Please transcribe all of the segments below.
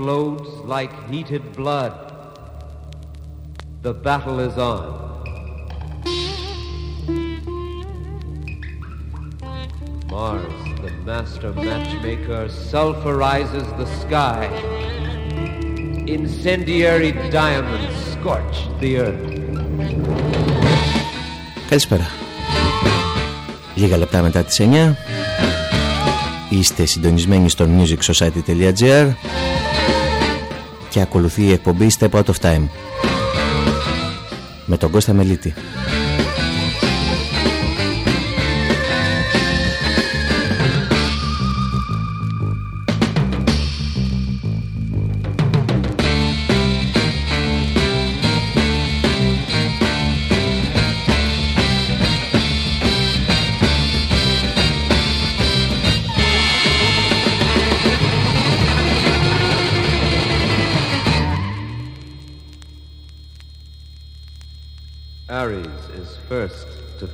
explodes like heated blood. The battle is on. Mars, the master matchmaker, sulfurizes the sky. Incendiary diamonds scorch the earth. Καλησπέρα. Λίγα λεπτά μετά τις 9 Είστε συντονισμένοι στο musicsociety.gr και ακολουθεί η εκπομπή Step Out of Time με τον Κώστα Μελίτη.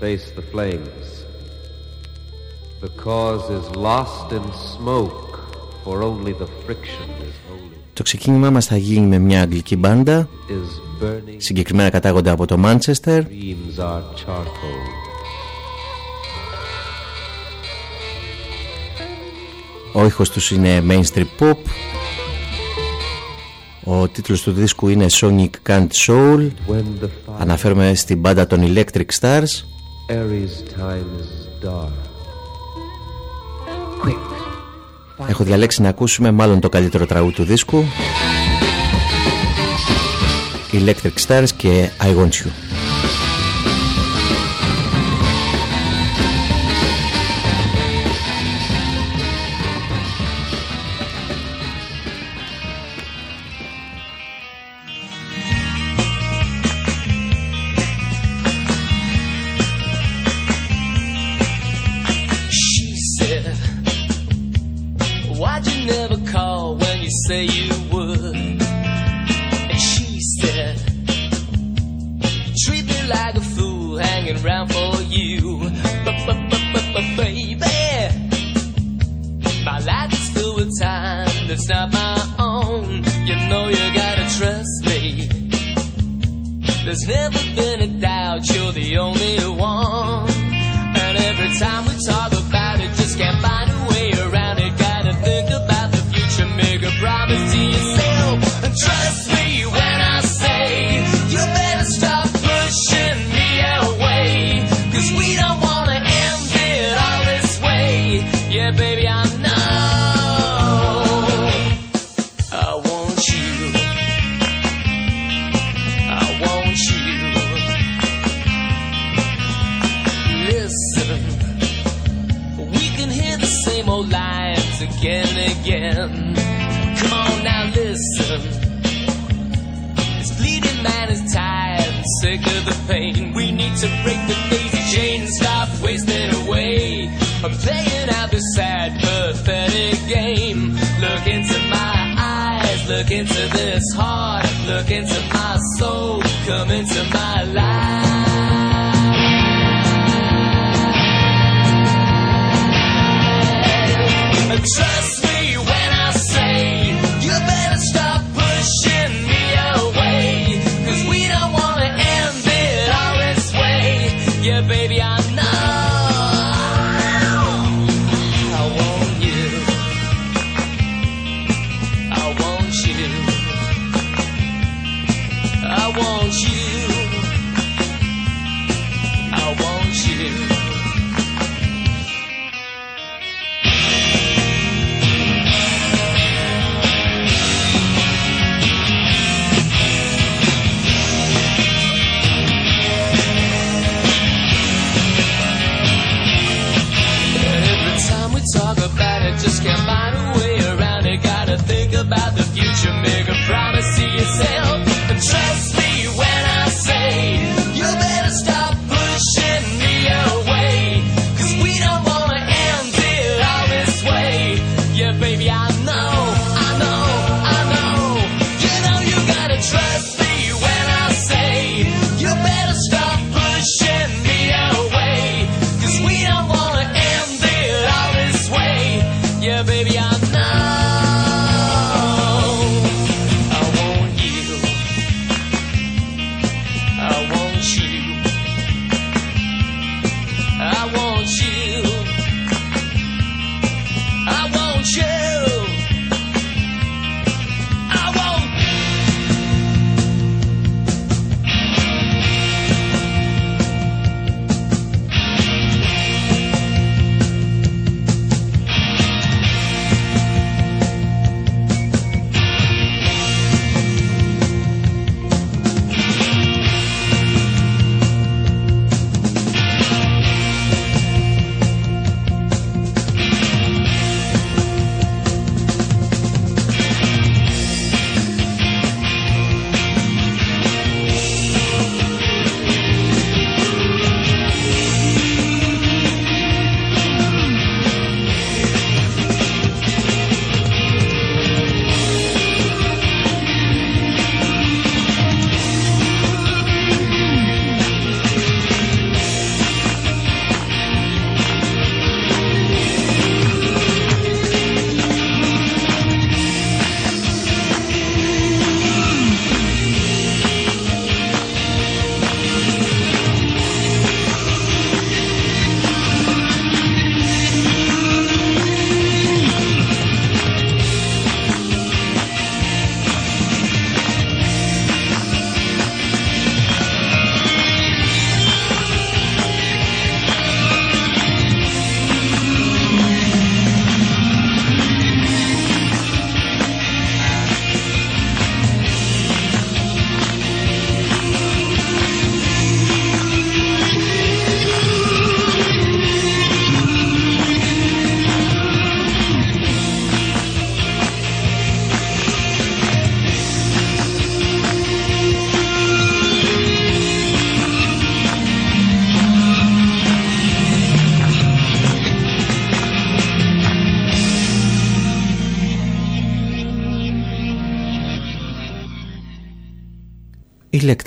Face the flames. The cause is lost in smoke, for only the friction is holy. Το ξεκίνημά μας θα γίνει με μια αγγλική μπάντα, συγκεκριμένα κατάγονται από το Μάντσεστερ. Ο ήχος τους είναι mainstream pop. Ο τίτλος του δίσκου είναι Sonic Can't Soul. Αναφέρομαι στην μπάντα των Electric Stars. Έχω διαλέξει να ακούσουμε μάλλον το καλύτερο τραγούδι του δίσκου. Electric Stars και I Want You like a fool hanging around for you. Baby, my life is filled with time that's not my own. You know you gotta trust me. There's never been a doubt you're the only one. And every time we talk about it, just can't find. to break the daisy chain and stop wasting away. I'm playing out this sad, pathetic game. Look into my eyes, look into this heart, look into my soul, come into my life.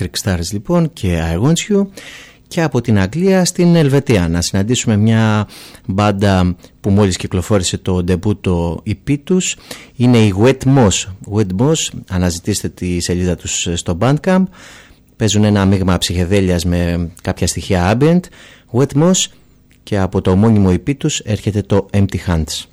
Electric Stars λοιπόν και I Want You και από την Αγγλία στην Ελβετία. Να συναντήσουμε μια μπάντα που μόλις κυκλοφόρησε το ντεμπούτο EP τους. Είναι η Wet Moss. Wet Moss, αναζητήστε τη σελίδα τους στο Bandcamp. Παίζουν ένα μείγμα ψυχεδέλειας με κάποια στοιχεία ambient. Wet Moss και από το μόνιμο EP τους έρχεται το Empty Hands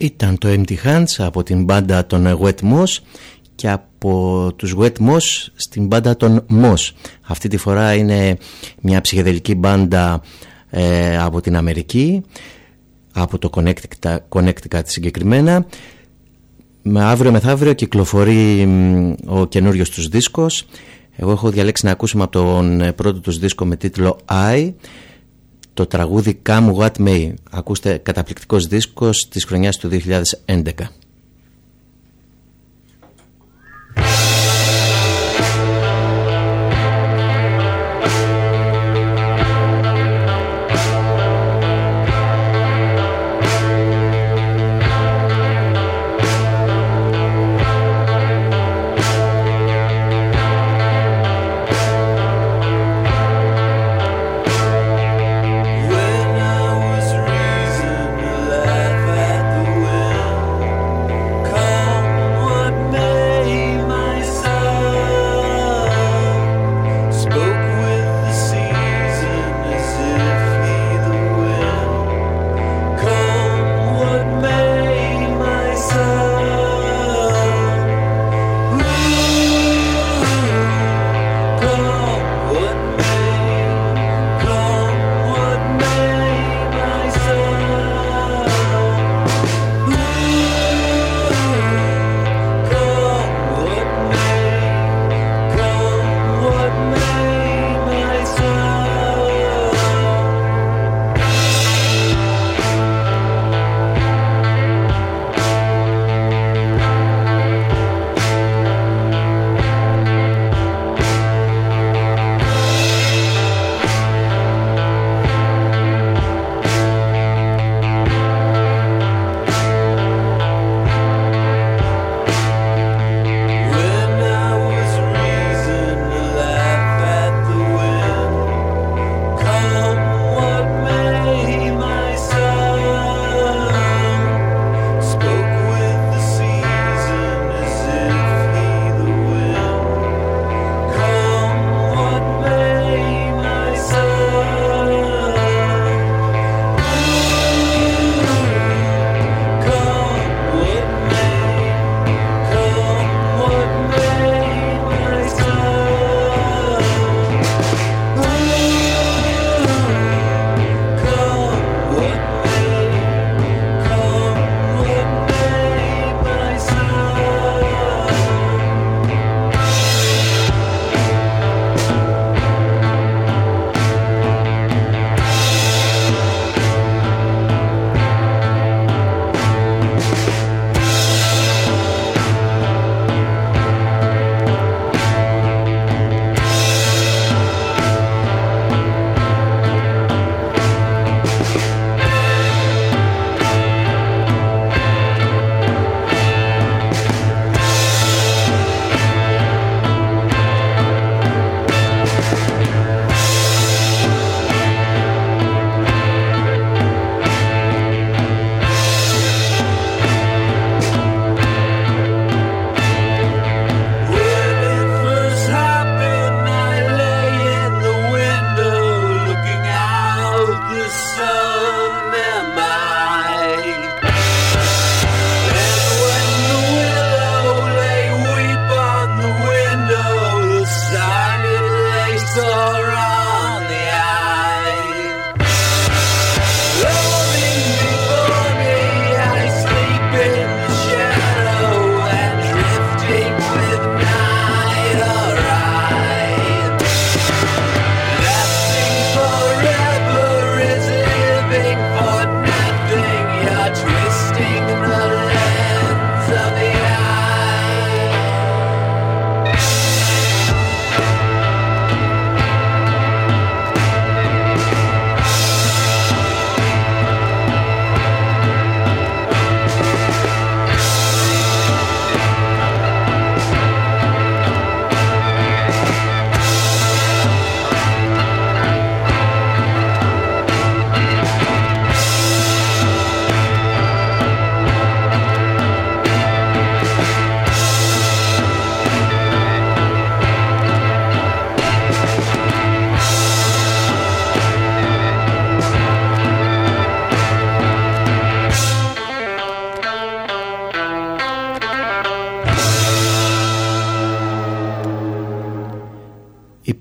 Ήταν το Empty Hands από την μπάντα των Wet Moss και από τους Wet Moss στην μπάντα των Moss. Αυτή τη φορά είναι μια ψυχεδελική μπάντα ε, από την Αμερική, από το Connecticut, Connecticut συγκεκριμένα. Με αύριο μεθαύριο κυκλοφορεί ο καινούριος τους δίσκος. Εγώ έχω διαλέξει να ακούσουμε από τον πρώτο τους δίσκο με τίτλο I το τραγούδι Come What May. Ακούστε καταπληκτικός δίσκος της χρονιάς του 2011.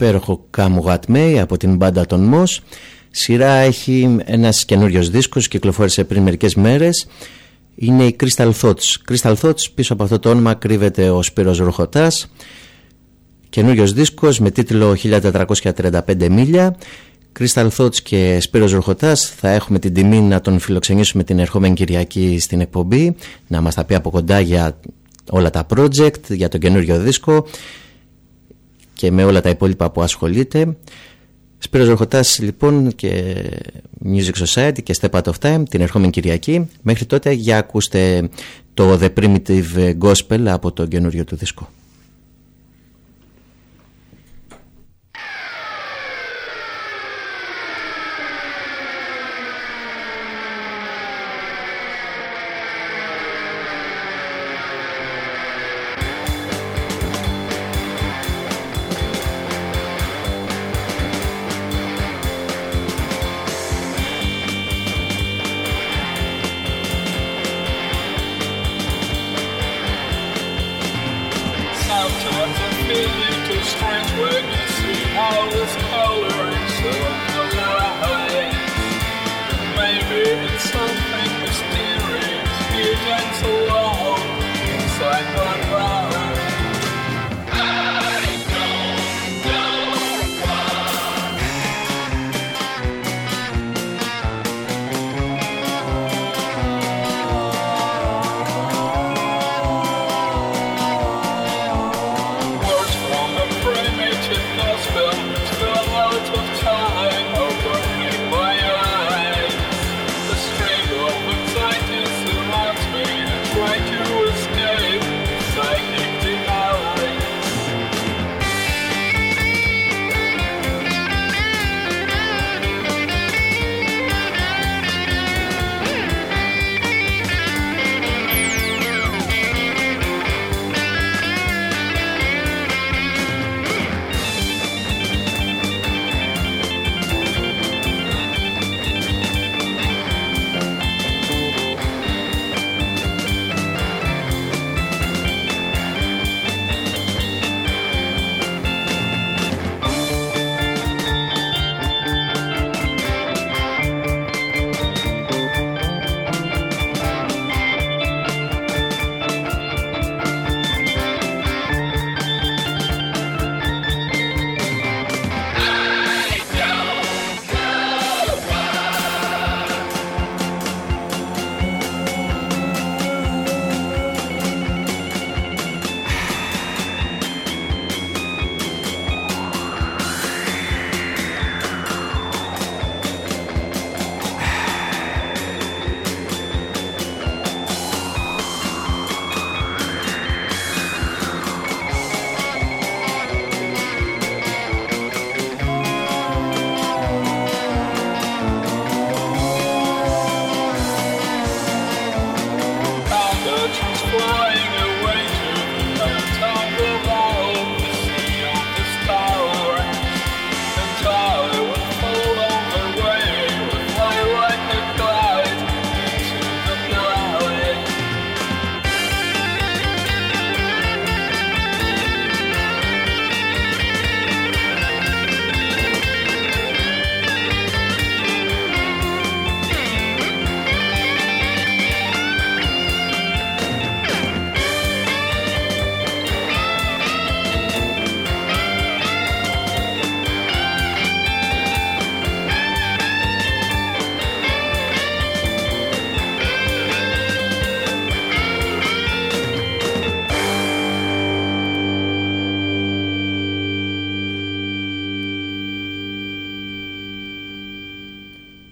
Υπέροχο Come What May από την μπάντα των Μος Σειρά έχει ένας καινούριος δίσκος, κυκλοφόρησε πριν μερικές μέρες. Είναι η Crystal Thoughts. Crystal Thoughts πίσω από αυτό το όνομα κρύβεται ο Σπύρος Ροχωτάς. Καινούριος δίσκος με τίτλο 1435 μίλια Crystal Thoughts και Σπύρος Ροχωτάς θα έχουμε την τιμή να τον φιλοξενήσουμε την ερχόμενη Κυριακή στην εκπομπή. Να μας τα πει από κοντά για όλα τα project, για τον καινούριο δίσκο και με όλα τα υπόλοιπα που ασχολείται. Σπύρος Ροχωτάς λοιπόν και Music Society και Step Out of Time την ερχόμενη Κυριακή. Μέχρι τότε για ακούστε το The Primitive Gospel από τον καινούριο του δίσκο.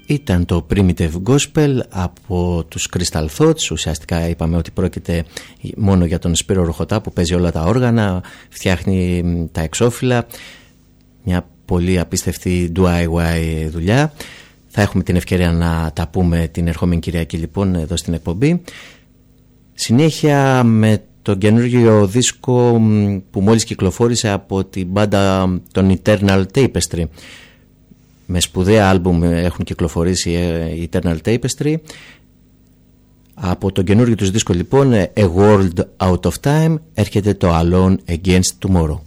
Ήταν το Primitive Gospel από τους Crystal Thoughts. Ουσιαστικά είπαμε ότι πρόκειται μόνο για τον Σπύρο Ροχωτά που παίζει όλα τα όργανα Φτιάχνει τα εξώφυλλα. Μια πολύ απίστευτη DIY δουλειά. Θα έχουμε την ευκαιρία να τα πούμε την ερχόμενη Κυριακή λοιπόν εδώ στην εκπομπή. Συνέχεια με το καινούργιο δίσκο που μόλις κυκλοφόρησε από την μπάντα των Eternal Tapestry με σπουδαία άλμπουμ έχουν κυκλοφορήσει ε, η Eternal Tapestry. Από τον καινούργιο τους δίσκο λοιπόν A World Out of Time έρχεται το Alone Against Tomorrow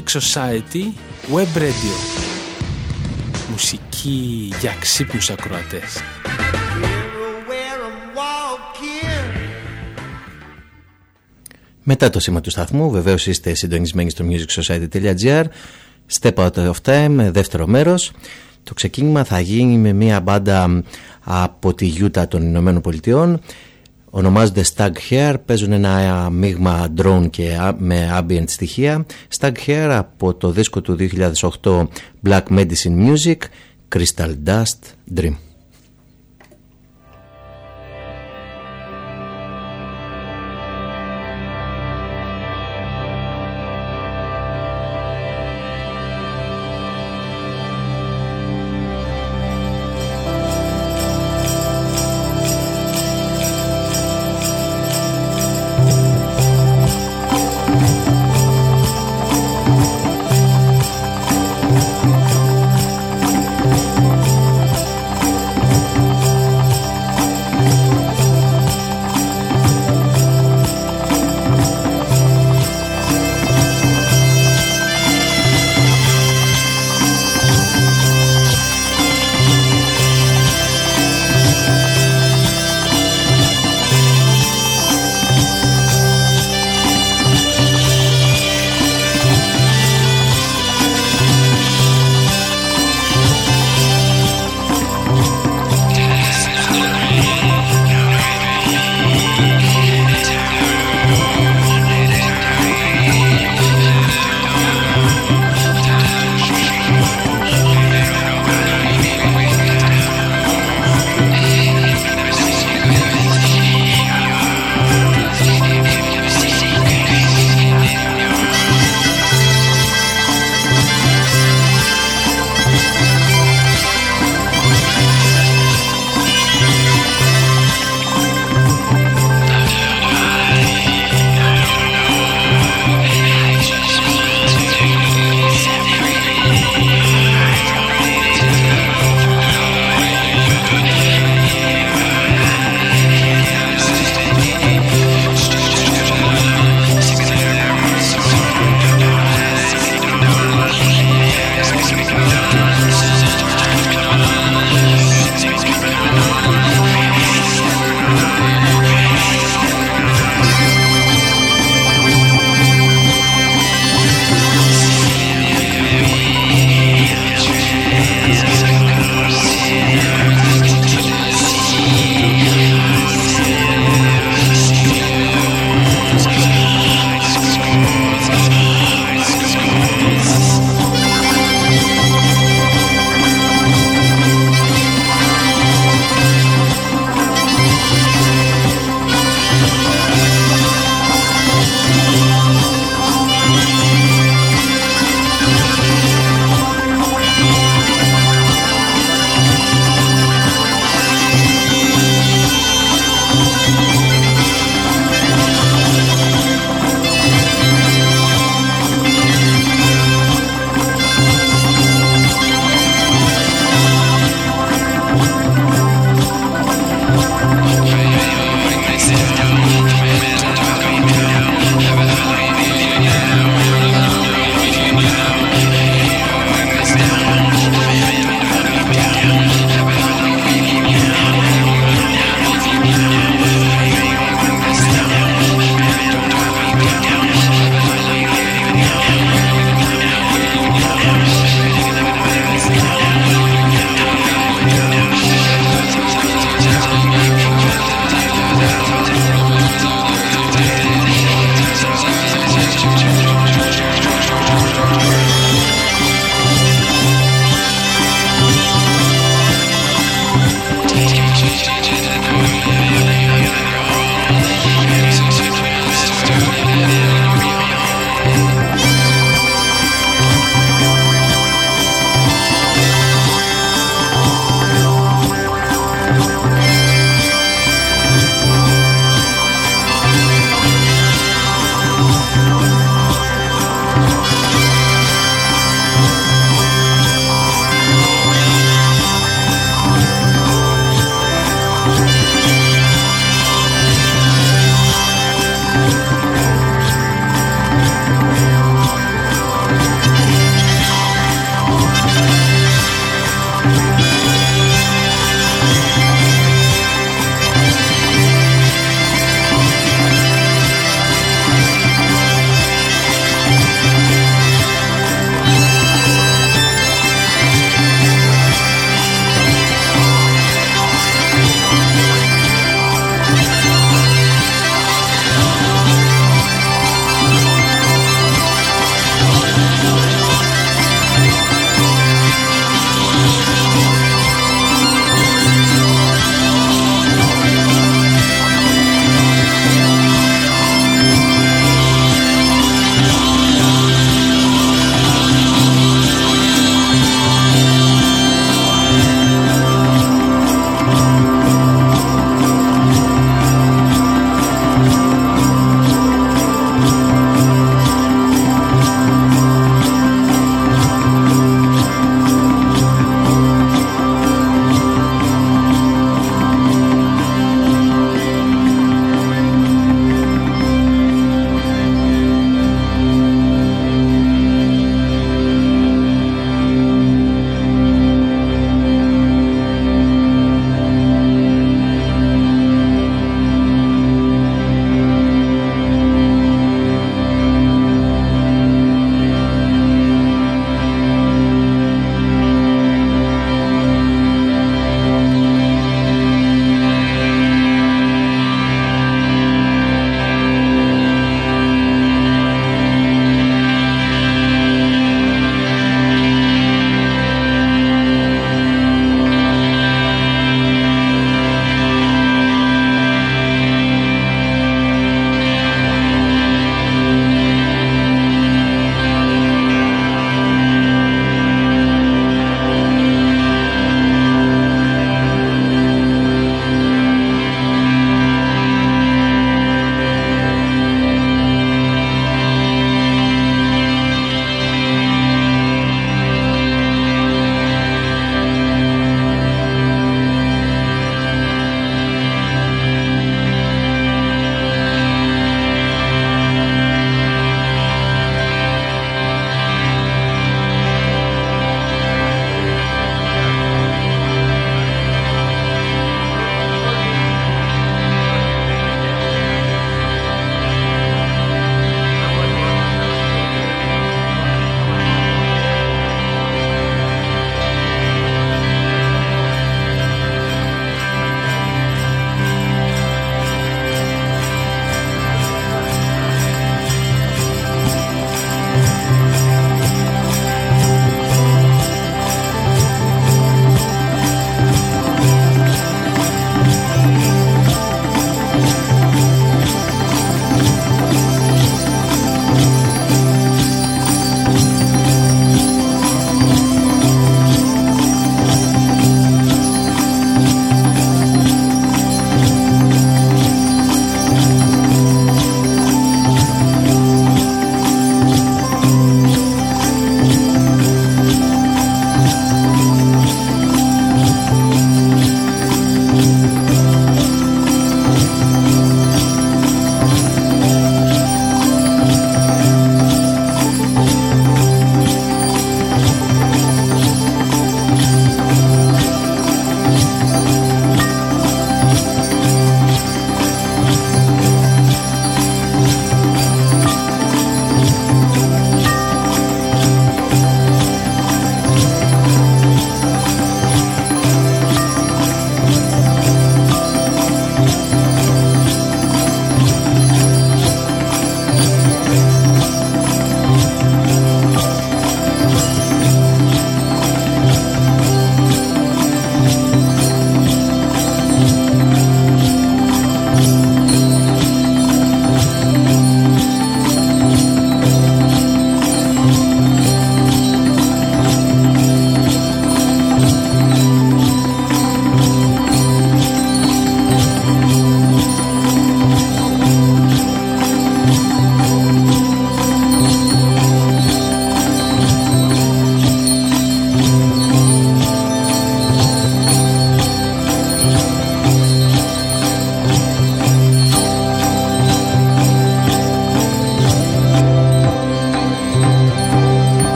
Music Society Web Radio. Μουσική για ξύπνους ακροατές. Μετά το σήμα του σταθμού, βεβαίως είστε συντονισμένοι στο musicsociety.gr. Step out of time, δεύτερο μέρος. Το ξεκίνημα θα γίνει με μια μπάντα από τη Γιούτα των Ηνωμένων Πολιτειών. Ονομάζονται Stag Hair, παίζουν ένα μείγμα drone και με ambient στοιχεία. Stag Hair από το δίσκο του 2008 Black Medicine Music, Crystal Dust Dream.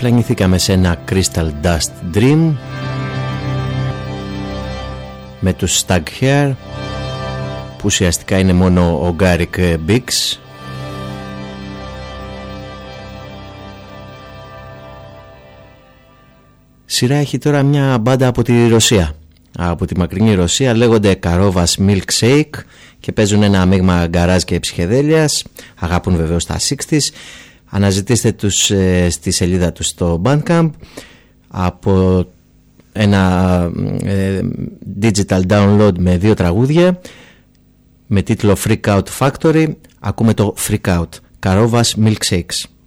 Περιπλανηθήκαμε σε ένα Crystal Dust Dream με τους Stag Hare που ουσιαστικά είναι μόνο ο Garrick Biggs Σειρά έχει τώρα μια μπάντα από τη Ρωσία. Από τη μακρινή Ρωσία λέγονται Karovas Milkshake και παίζουν ένα μείγμα γκαράζ και ψυχεδέλειας. Αγάπουν βεβαίως τα 60's αναζητήστε τους ε, στη σελίδα τους στο Bandcamp. Από ένα ε, digital download με δύο τραγούδια με τίτλο Freak Out Factory. Ακούμε το Freak Out Καρόβας Milkshakes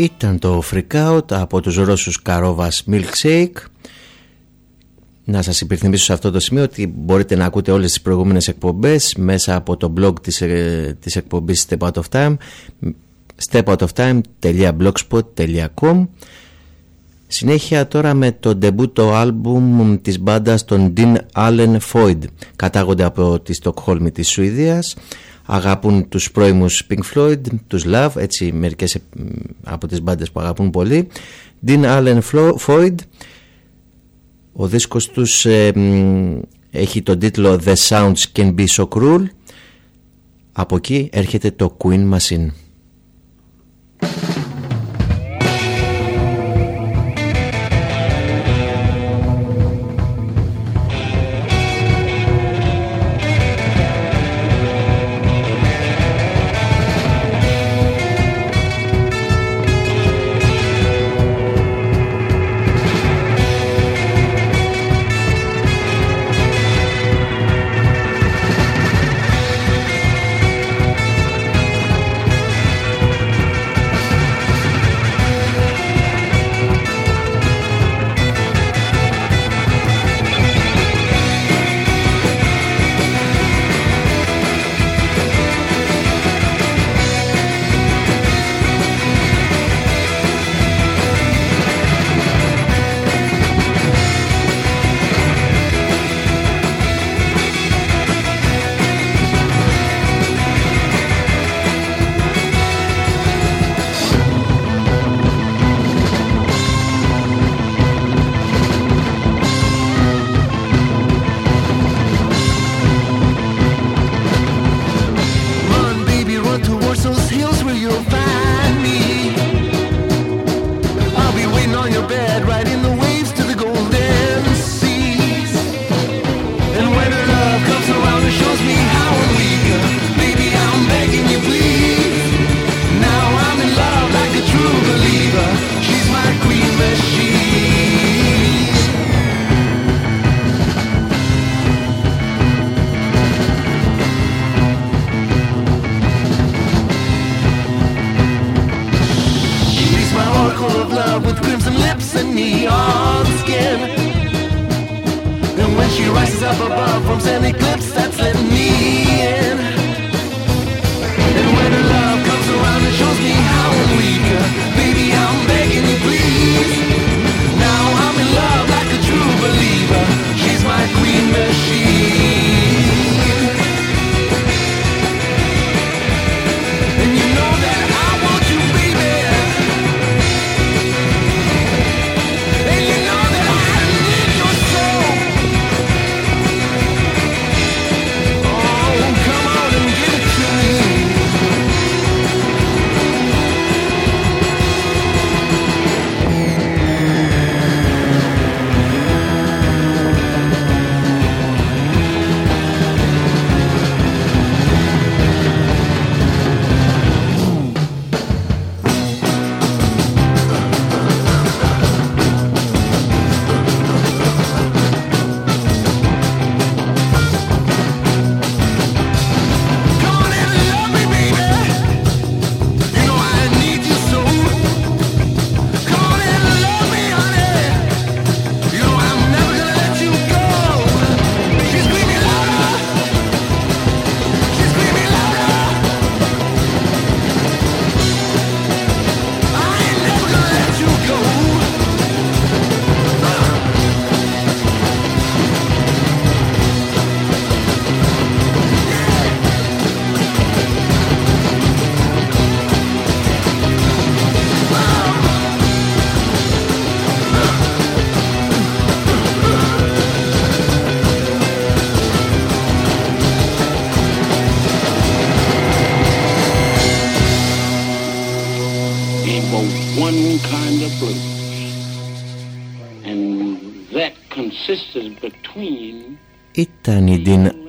Ήταν το Freak Out από τους Ρώσους Καρόβας Milkshake. Να σας υπενθυμίσω σε αυτό το σημείο ότι μπορείτε να ακούτε όλες τις προηγούμενες εκπομπές μέσα από το blog της, ε, της εκπομπής Step Out of Time stepoutofTime.blogspot.com Συνέχεια τώρα με το ντεμπούτο άλμπουμ της μπάντας των Dean Allen Foyd κατάγονται από τη Στοκχόλμη της Σουηδίας αγαπούν τους πρώιμους Pink Floyd, τους Love έτσι μερικές από τις μπάντες που αγαπούν πολύ. Dean Allen Foyd ο δίσκος τους ε, έχει τον τίτλο The Sounds Can Be So Cruel. Από εκεί έρχεται το Queen Machine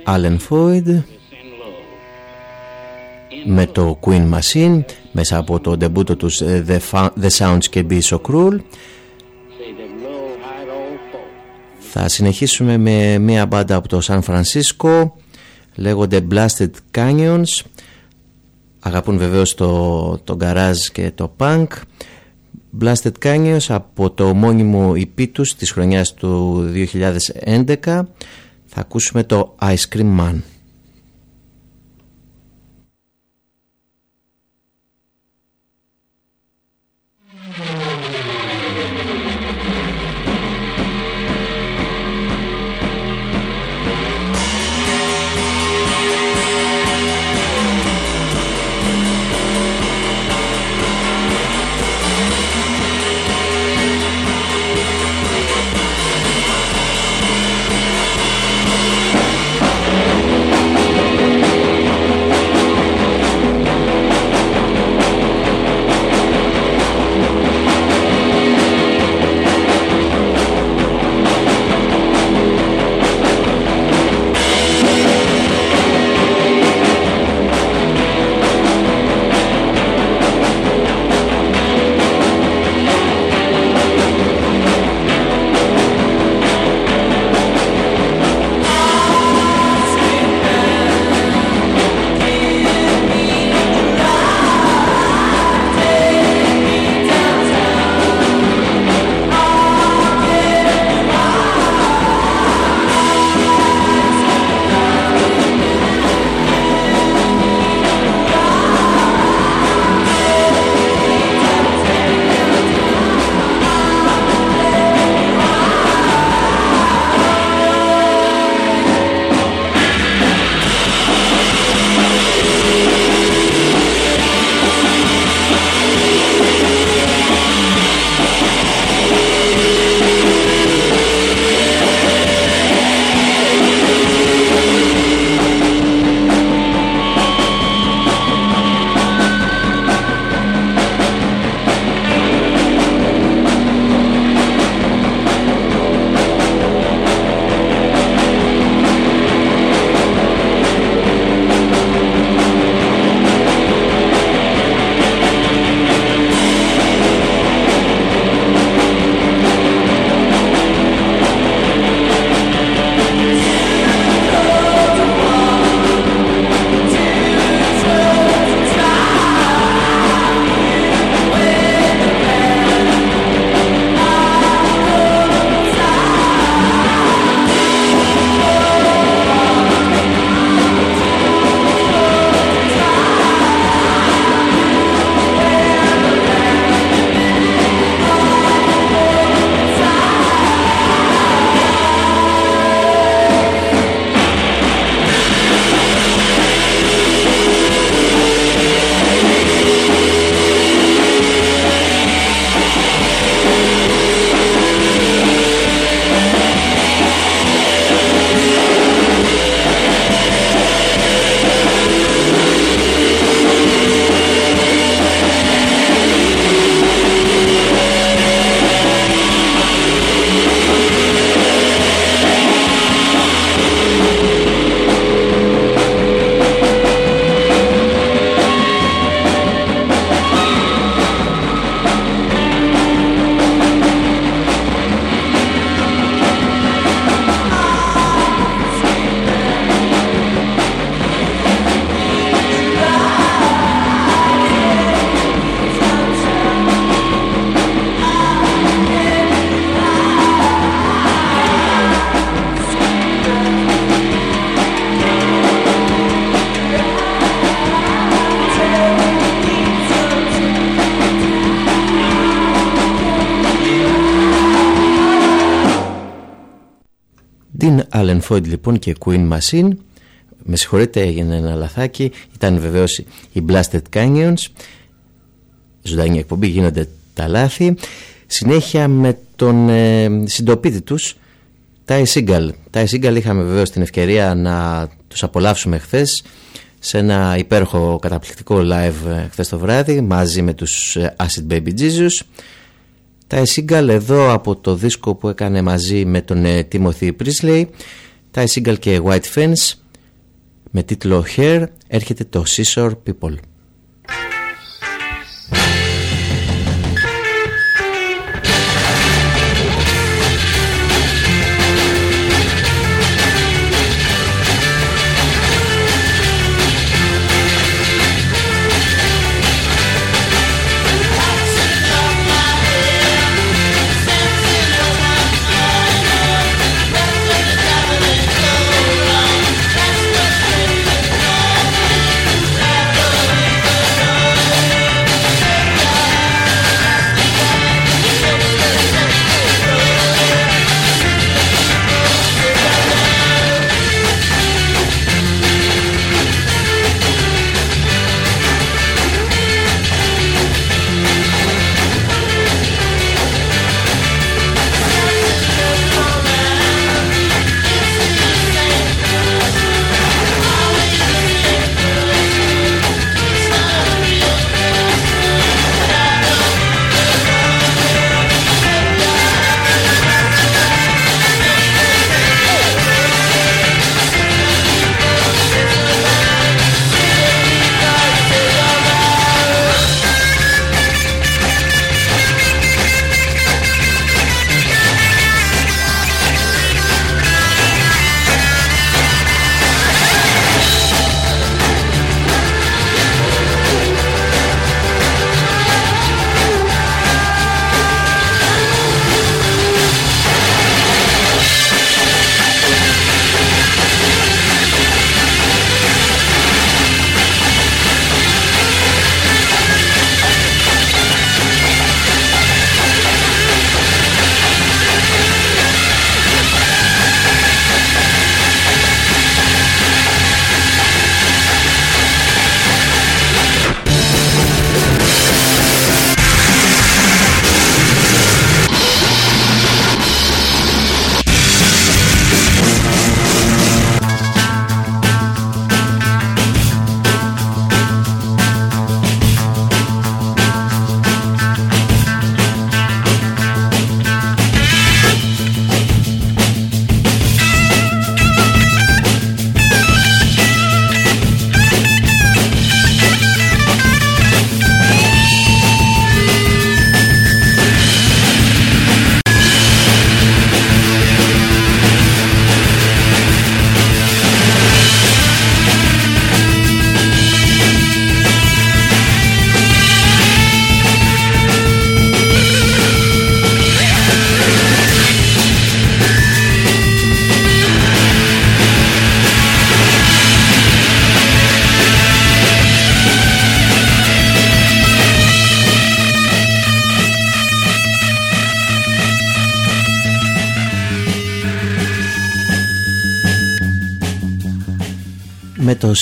Allen Floyd με το Queen Machine μέσα από το ντεμπούτο τους ε, The, Sounds Can Be So Cruel. Θα συνεχίσουμε με μια μπάντα από το Σαν Φρανσίσκο λέγονται Blasted Canyons. Αγαπούν βεβαίως το, το garage και το punk. Blasted Canyons από το ομώνυμο EP τους της χρονιάς του 2011 θα ακούσουμε το Ice Cream Man. Floyd λοιπόν και Queen Machine. Με συγχωρείτε έγινε ένα λαθάκι. Ήταν βεβαίως οι Blasted Canyons. Ζωντανή εκπομπή γίνονται τα λάθη. Συνέχεια με τον ε, συντοπίτη τους Ty Seagal. Ty Seagal είχαμε βεβαίως την ευκαιρία να τους απολαύσουμε χθες σε ένα υπέροχο καταπληκτικό live ε, χθες το βράδυ μαζί με τους ε, Acid Baby Jesus. Τα Seagal εδώ από το δίσκο που έκανε μαζί με τον ε, Timothy Priestley τα Single και White Fence με τίτλο Hair έρχεται το Scissor People.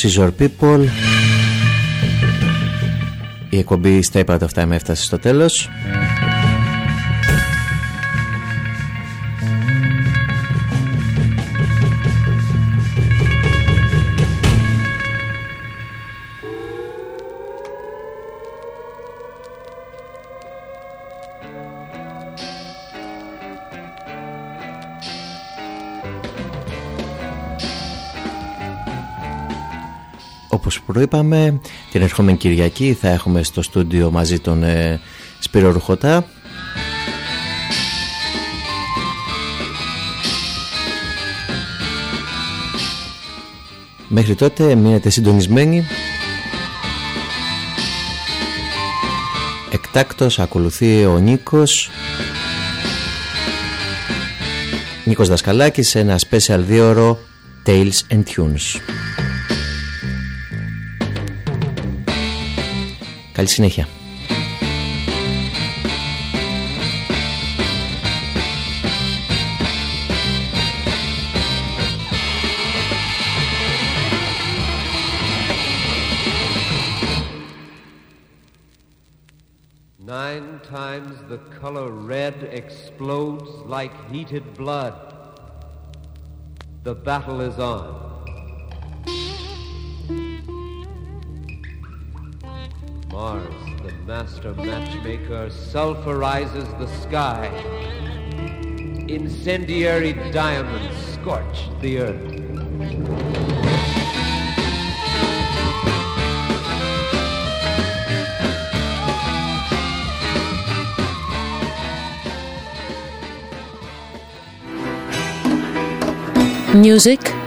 Seizure People. Η εκπομπή στα είπατε αυτά με έφτασε στο τέλος. Όπως προείπαμε την ερχόμενη Κυριακή θα έχουμε στο στούντιο μαζί τον ε, Σπύρο Ρουχωτά Μέχρι τότε μείνετε συντονισμένοι. Εκτάκτος ακολουθεί ο Νίκος. Νίκος Δασκαλάκης σε ένα special δίωρο Tales and Tunes Καλή συνέχεια. Nine times the color red explodes like heated blood. The battle is on. Mars, the master matchmaker, sulfurizes the sky. Incendiary diamonds scorch the earth. Music